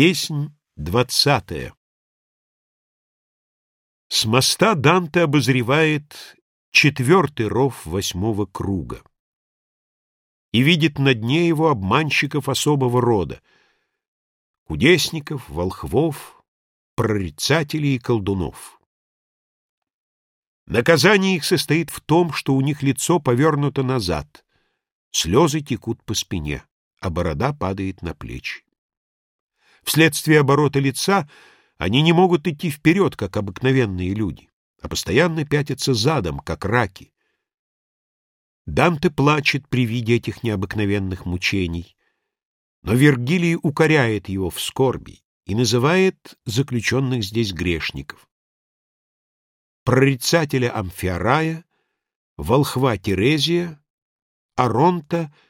Песнь двадцатая С моста Данте обозревает четвертый ров восьмого круга и видит на дне его обманщиков особого рода — кудесников, волхвов, прорицателей и колдунов. Наказание их состоит в том, что у них лицо повернуто назад, слезы текут по спине, а борода падает на плечи. Вследствие оборота лица они не могут идти вперед, как обыкновенные люди, а постоянно пятятся задом, как раки. Данте плачет при виде этих необыкновенных мучений, но Вергилий укоряет его в скорби и называет заключенных здесь грешников. Прорицателя Амфиарая, волхва Терезия, Аронта —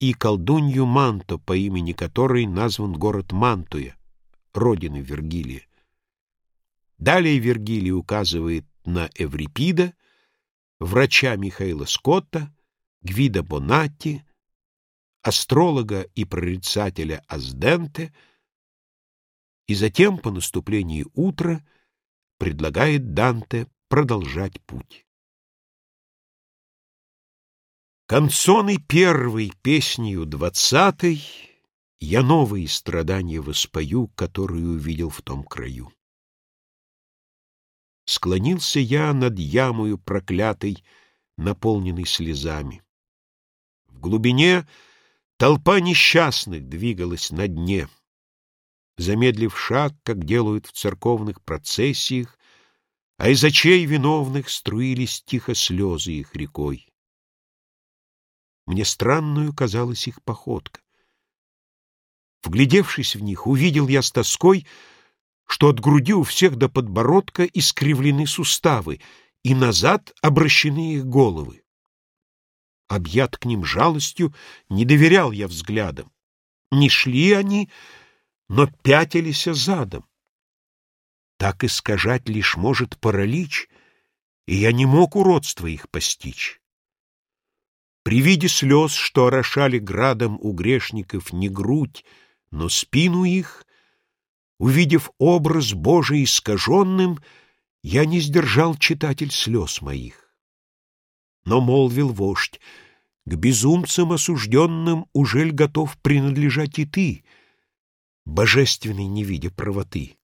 и колдунью Манто, по имени которой назван город Мантуя, родины Вергилия. Далее Вергилий указывает на Эврипида, врача Михаила Скотта, Гвида Бонатти, астролога и прорицателя Азденте, и затем, по наступлении утра, предлагает Данте продолжать путь. Концоны первой песнью двадцатой Я новые страдания воспою, Которые увидел в том краю. Склонился я над ямою проклятой, Наполненной слезами. В глубине толпа несчастных двигалась на дне. Замедлив шаг, как делают в церковных процессиях, А из очей виновных струились тихо слезы их рекой. Мне странную казалась их походка. Вглядевшись в них, увидел я с тоской, что от груди у всех до подбородка искривлены суставы, и назад обращены их головы. Объят к ним жалостью, не доверял я взглядам. Не шли они, но пятились задом. Так искажать лишь может паралич, и я не мог уродства их постичь. При виде слез, что орошали градом у грешников не грудь, но спину их, увидев образ Божий искаженным, я не сдержал читатель слез моих. Но молвил вождь, к безумцам осужденным ужель готов принадлежать и ты, божественный не видя правоты.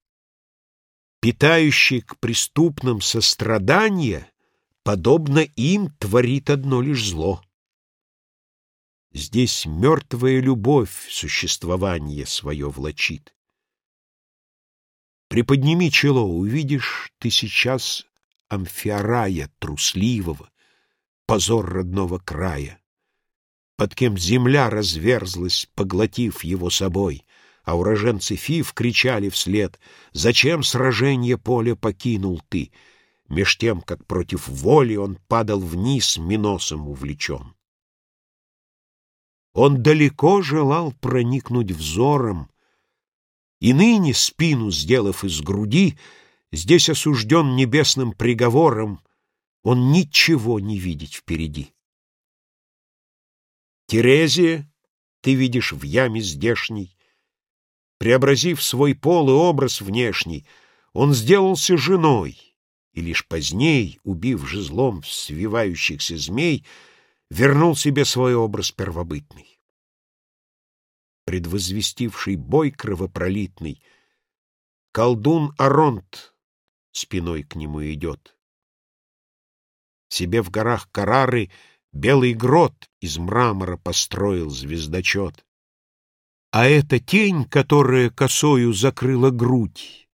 Питающий к преступным сострадание, подобно им, творит одно лишь зло. Здесь мертвая любовь существование свое влачит. Приподними чело, увидишь ты сейчас Амфиарая трусливого, позор родного края, под кем земля разверзлась, поглотив его собой, а уроженцы Фив кричали вслед «Зачем сражение поля покинул ты?» меж тем, как против воли он падал вниз, миносом увлечен. Он далеко желал проникнуть взором, и ныне, спину сделав из груди, здесь осужден небесным приговором, он ничего не видеть впереди. Терезия, ты видишь в яме здешней, преобразив свой пол и образ внешний, он сделался женой, и лишь поздней, убив жезлом свивающихся змей, вернул себе свой образ первобытный. Предвозвестивший бой кровопролитный, колдун Аронт спиной к нему идет. Себе в горах Карары белый грот из мрамора построил звездочет. А эта тень, которая косою закрыла грудь,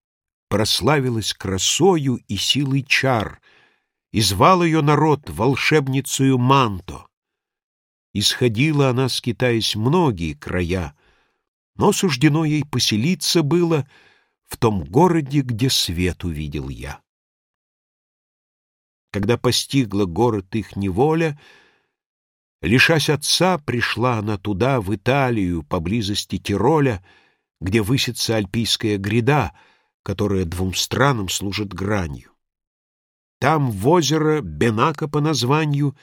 прославилась красою и силой чар, и звал ее народ волшебницею Манто. Исходила она, скитаясь многие края, но суждено ей поселиться было в том городе, где свет увидел я. Когда постигла город их неволя, лишась отца, пришла она туда, в Италию, поблизости Тироля, где высится альпийская гряда, которая двум странам служит гранью. Там в озеро Бенака по названию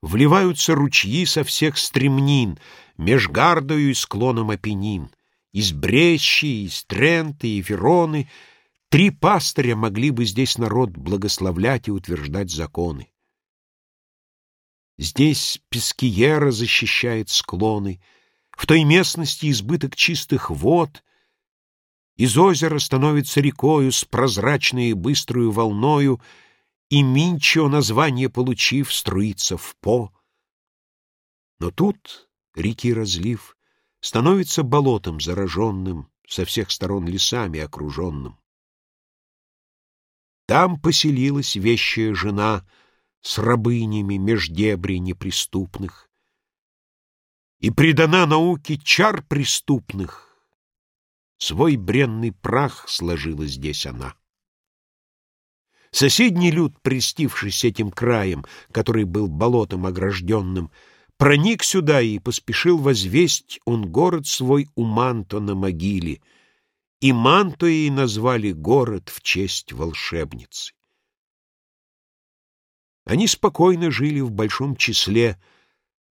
вливаются ручьи со всех стремнин, меж Гардою и склоном Апеннин, Из Брещи, из Тренты и Вероны три пастыря могли бы здесь народ благословлять и утверждать законы. Здесь Пескиера защищает склоны, в той местности избыток чистых вод, из озера становится рекою с прозрачной и быструю волною, и Минчо, название получив, струится в По. Но тут реки разлив становится болотом зараженным, со всех сторон лесами окруженным. Там поселилась вещая жена с рабынями меж дебри неприступных, и предана науке чар преступных. Свой бренный прах сложила здесь она. Соседний люд, престившись этим краем, который был болотом огражденным, проник сюда и поспешил возвесть он город свой у Манто на могиле, и Мантоей назвали город в честь волшебницы. Они спокойно жили в большом числе,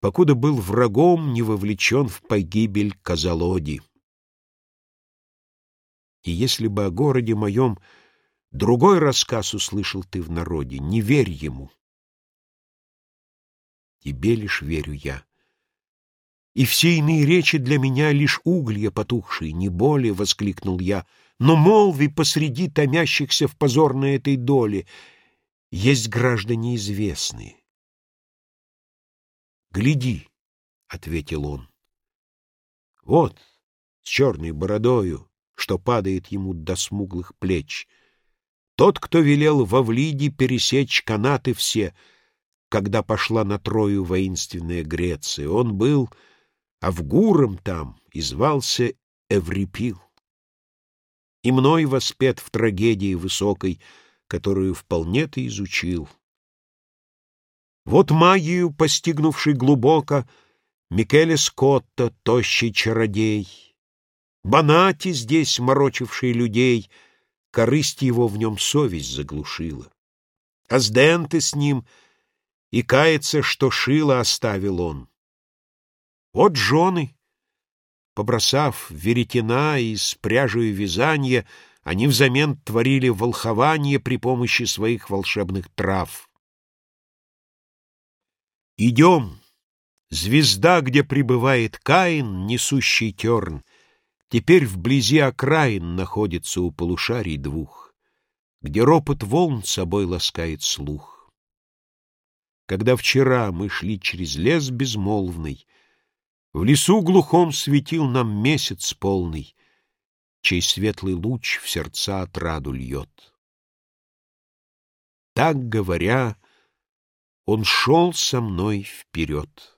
покуда был врагом не вовлечен в погибель Казалоди. И если бы о городе моем другой рассказ услышал ты в народе, не верь ему. Тебе лишь верю я. И все иные речи для меня лишь уголья потухшие, не более, — воскликнул я. Но молви посреди томящихся в позорной этой доле есть граждане известные. «Гляди», — ответил он. «Вот, с черной бородою, что падает ему до смуглых плеч. Тот, кто велел во Влиде пересечь канаты все — когда пошла на Трою воинственная Греция. Он был Авгуром там и звался Эврипил. И мной воспет в трагедии высокой, которую вполне ты изучил. Вот магию, постигнувший глубоко, Микеле Скотта, тощий чародей, Банати здесь, морочивший людей, Корысть его в нем совесть заглушила. Азденты с ним — и кается, что шило оставил он. Вот жены, побросав веретена и с пряжею вязанья, они взамен творили волхование при помощи своих волшебных трав. Идем, звезда, где пребывает Каин, несущий терн, теперь вблизи окраин находится у полушарий двух, где ропот волн собой ласкает слух когда вчера мы шли через лес безмолвный, В лесу глухом светил нам месяц полный, Чей светлый луч в сердца отраду льет. Так говоря, он шел со мной вперед.